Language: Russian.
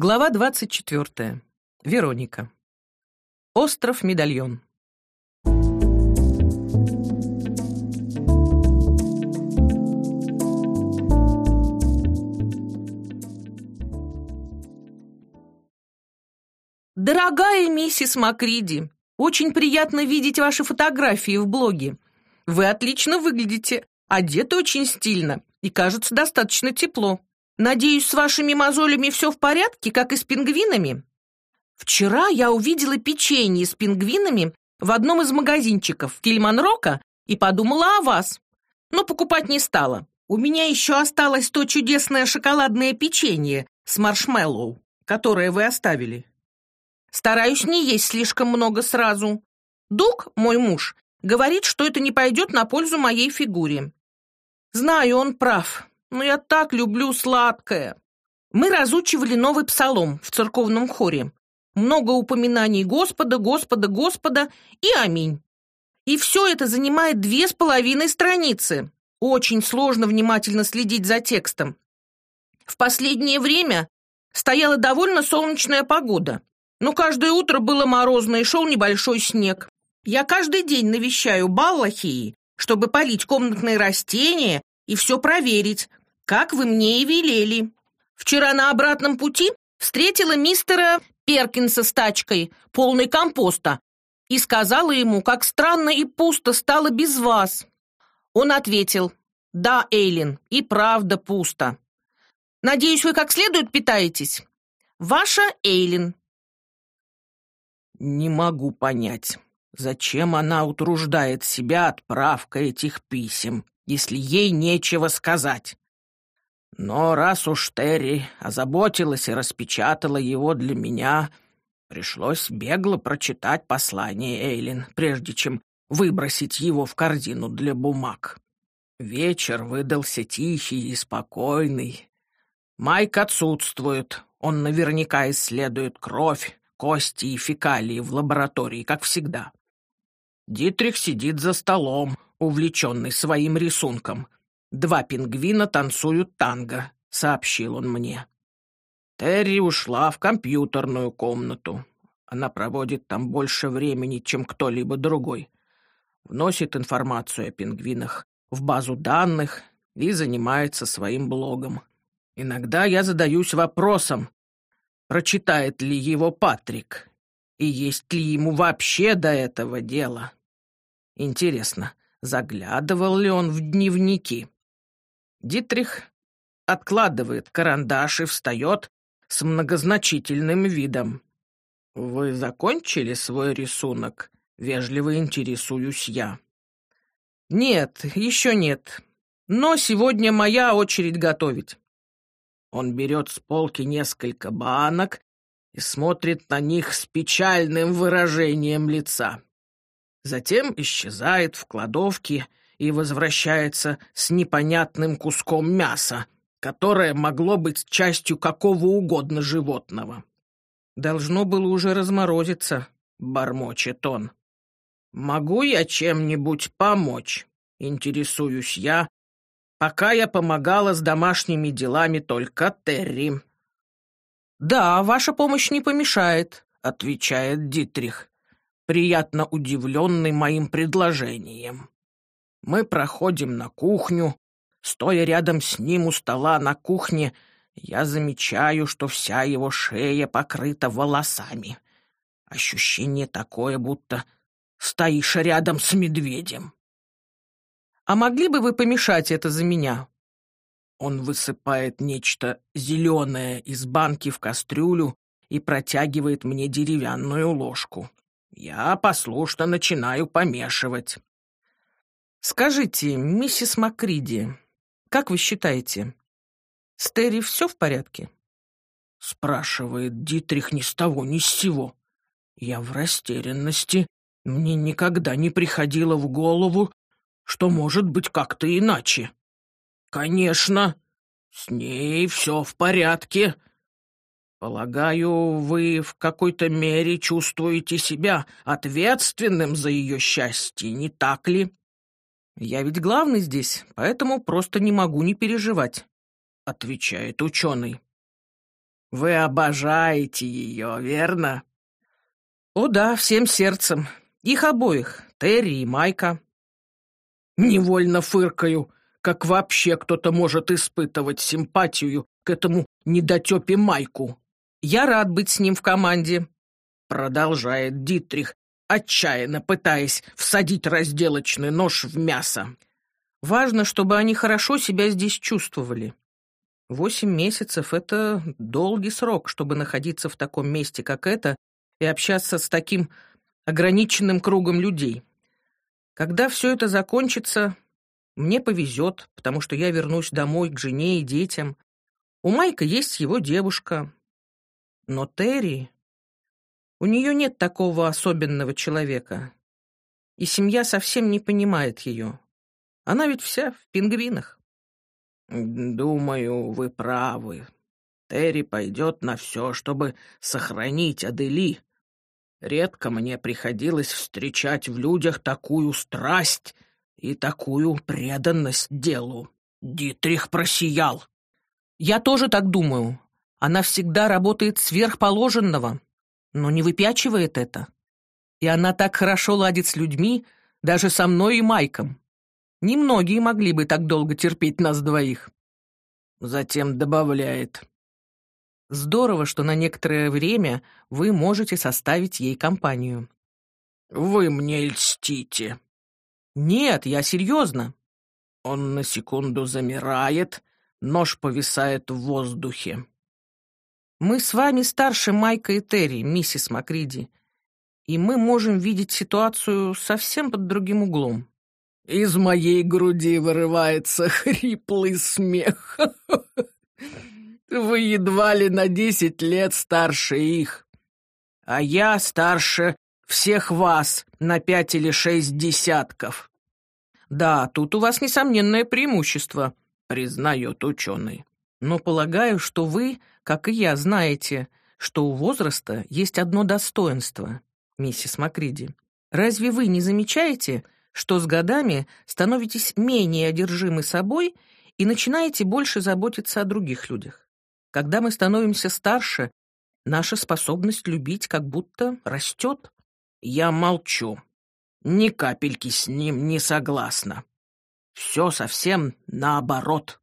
Глава 24. Вероника. Остров Медальон. Дорогая миссис Макриди, очень приятно видеть ваши фотографии в блоге. Вы отлично выглядите, одеты очень стильно и, кажется, достаточно тепло. Надеюсь, с вашими мозолями все в порядке, как и с пингвинами? Вчера я увидела печенье с пингвинами в одном из магазинчиков Кильманрока и подумала о вас. Но покупать не стала. У меня еще осталось то чудесное шоколадное печенье с маршмеллоу, которое вы оставили. Стараюсь не есть слишком много сразу. Дуг, мой муж, говорит, что это не пойдет на пользу моей фигуре. Знаю, он прав но я так люблю сладкое. Мы разучивали новый псалом в церковном хоре. Много упоминаний Господа, Господа, Господа и аминь. И все это занимает две с половиной страницы. Очень сложно внимательно следить за текстом. В последнее время стояла довольно солнечная погода, но каждое утро было морозно и шел небольшой снег. Я каждый день навещаю Баллахии, чтобы полить комнатные растения и все проверить, как вы мне и велели. Вчера на обратном пути встретила мистера Перкинса с тачкой, полной компоста, и сказала ему, как странно и пусто стало без вас. Он ответил, «Да, Эйлин, и правда пусто. Надеюсь, вы как следует питаетесь? Ваша Эйлин». Не могу понять, зачем она утруждает себя отправкой этих писем, если ей нечего сказать. Но раз уж Терри озаботилась и распечатала его для меня, пришлось бегло прочитать послание Эйлин, прежде чем выбросить его в корзину для бумаг. Вечер выдался тихий и спокойный. Майк отсутствует, он наверняка исследует кровь, кости и фекалии в лаборатории, как всегда. Дитрих сидит за столом, увлеченный своим рисунком — Два пингвина танцуют танго», — сообщил он мне. Терри ушла в компьютерную комнату. Она проводит там больше времени, чем кто-либо другой. Вносит информацию о пингвинах в базу данных и занимается своим блогом. Иногда я задаюсь вопросом, прочитает ли его Патрик, и есть ли ему вообще до этого дело. Интересно, заглядывал ли он в дневники? Дитрих откладывает карандаш и встает с многозначительным видом. «Вы закончили свой рисунок?» — вежливо интересуюсь я. «Нет, еще нет. Но сегодня моя очередь готовить». Он берет с полки несколько банок и смотрит на них с печальным выражением лица. Затем исчезает в кладовке и возвращается с непонятным куском мяса, которое могло быть частью какого угодно животного. Должно было уже разморозиться, бормочет он. Могу я чем-нибудь помочь? Интересуюсь я, пока я помогала с домашними делами только Терри. «Да, ваша помощь не помешает», — отвечает Дитрих, приятно удивленный моим предложением. Мы проходим на кухню. Стоя рядом с ним у стола на кухне, я замечаю, что вся его шея покрыта волосами. Ощущение такое, будто стоишь рядом с медведем. «А могли бы вы помешать это за меня?» Он высыпает нечто зеленое из банки в кастрюлю и протягивает мне деревянную ложку. Я послушно начинаю помешивать. «Скажите, миссис Макриди, как вы считаете, с Терри все в порядке?» Спрашивает Дитрих ни с того, ни с сего. Я в растерянности. Мне никогда не приходило в голову, что может быть как-то иначе. «Конечно, с ней все в порядке», Полагаю, вы в какой-то мере чувствуете себя ответственным за ее счастье, не так ли? Я ведь главный здесь, поэтому просто не могу не переживать, отвечает ученый. Вы обожаете ее, верно? О да, всем сердцем. Их обоих, Терри и Майка. Невольно фыркаю, как вообще кто-то может испытывать симпатию к этому недотепе Майку. Я рад быть с ним в команде. Продолжает Дитрих, отчаянно пытаясь всадить разделочный нож в мясо. Важно, чтобы они хорошо себя здесь чувствовали. Восемь месяцев — это долгий срок, чтобы находиться в таком месте, как это, и общаться с таким ограниченным кругом людей. Когда все это закончится, мне повезет, потому что я вернусь домой к жене и детям. У Майка есть его девушка. Но Терри... У нее нет такого особенного человека. И семья совсем не понимает ее. Она ведь вся в пингвинах. «Думаю, вы правы. Терри пойдет на все, чтобы сохранить Адели. Редко мне приходилось встречать в людях такую страсть и такую преданность делу. Дитрих просиял. Я тоже так думаю. Она всегда работает сверхположенного, но не выпячивает это. И она так хорошо ладит с людьми, даже со мной и Майком. Немногие могли бы так долго терпеть нас двоих. Затем добавляет. Здорово, что на некоторое время вы можете составить ей компанию. Вы мне льстите. Нет, я серьезно. Он на секунду замирает, нож повисает в воздухе. Мы с вами старше Майка и Терри, миссис Макриди, и мы можем видеть ситуацию совсем под другим углом. Из моей груди вырывается хриплый смех. Вы едва ли на десять лет старше их, а я старше всех вас на пять или шесть десятков. Да, тут у вас несомненное преимущество, признает ученый. Но полагаю, что вы, как и я, знаете, что у возраста есть одно достоинство, миссис Макриди. Разве вы не замечаете, что с годами становитесь менее одержимы собой и начинаете больше заботиться о других людях. Когда мы становимся старше, наша способность любить как будто растет. Я молчу. Ни капельки с ним не согласна. Все совсем наоборот.